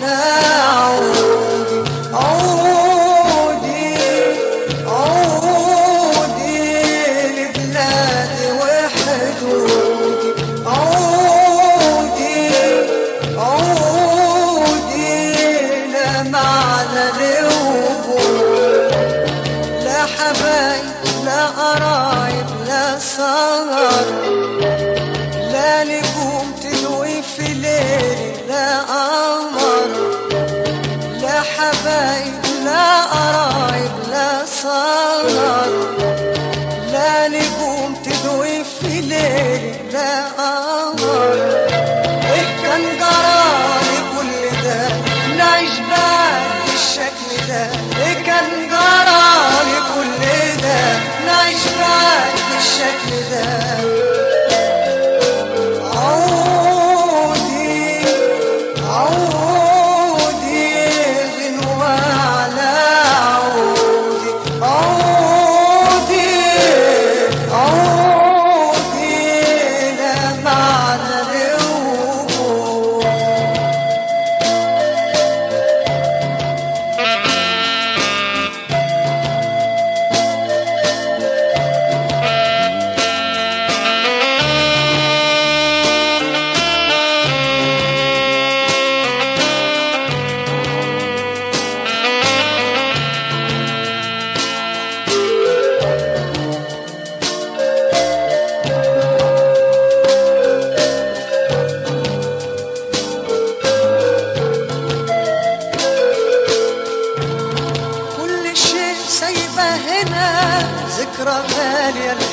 Hannah.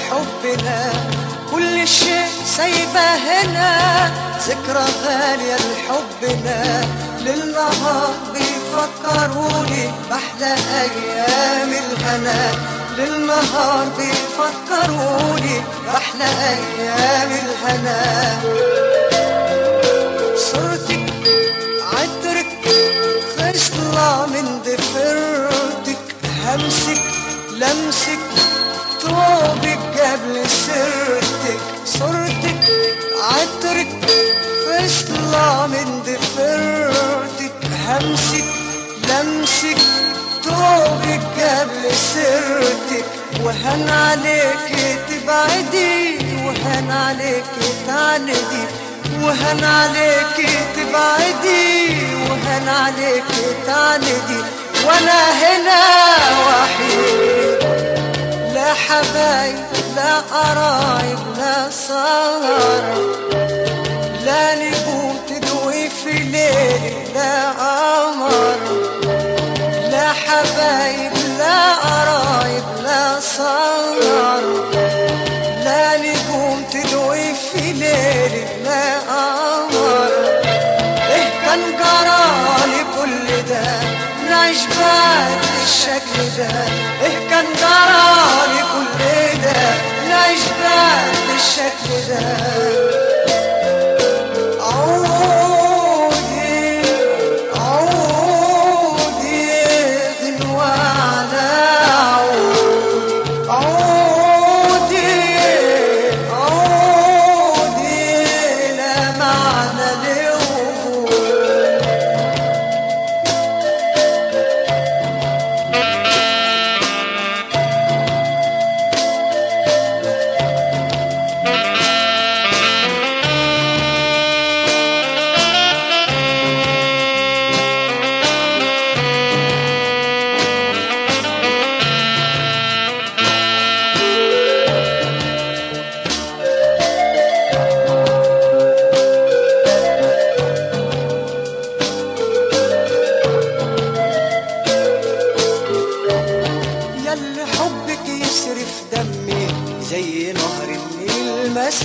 لحبنا كل شيء سايبه هنا. ذكرى غالية لحبنا للنهار بيفكروني بأحلى أيام الهنا للنهار بيفكروني بأحلى أيام الهنا صورتك عطرك خصلة من ضفيرتك همسك لمسك طوبك قبل سيرتك صورتك عطرك خصلة من ضفيرتك همسك لمسك طوبك قبل سيرتك وهن عليك تبعدي وهن عليك تعندي. وهن عليك تبعدي وهن عليك تعندي. وأنا هنا لا قرايب لا سهر. لا نجوم تدوي في ليل لا قمر. لا حبايب لا قرايب لا سهر. لا نجوم تدوي في ليل لا قمر. إيه كان جرالي كل ده نعيش بعد الشكل ده. إيه كان جرالي كل ده. نعيش بعد الشكل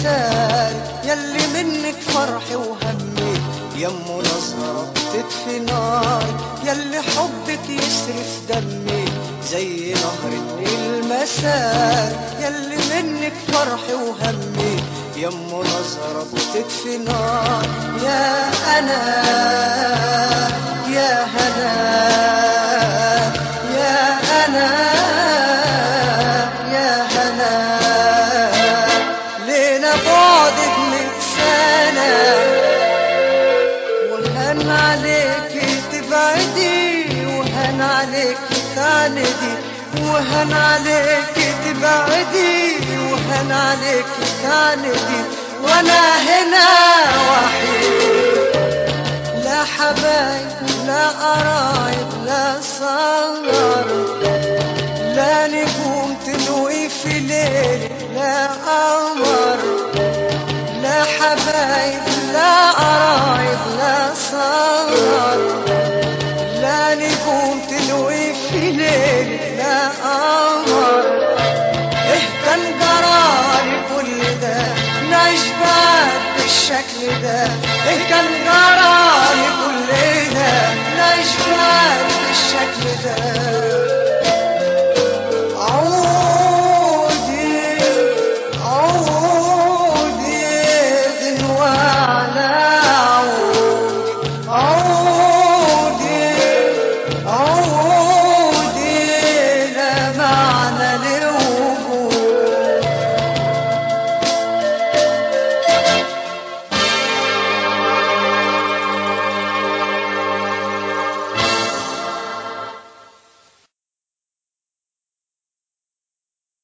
مسال ياللي منك فرحي وهمي. يمه نظرة بتطفي نار ياللي حبك يسرف دمي. زي نهر النيل مسال ياللي منك فرحي وهمي. يمه نظرة بتطفي نار يا أنا تعندي وهن عليك تبعدي وهن عليك تعندي وأنا هنا وحيد. لا حبايب لا قرايب لا سهر لا نجوم تضوي في ليل لا قمر. لا حبايب لا قرايب لا سهر لا نجوم تضوي في في ليل لا قمر كان جرالي كل ده نشبات بالشكل ده. كان جرالي كل ده نشبات بالشكل ده.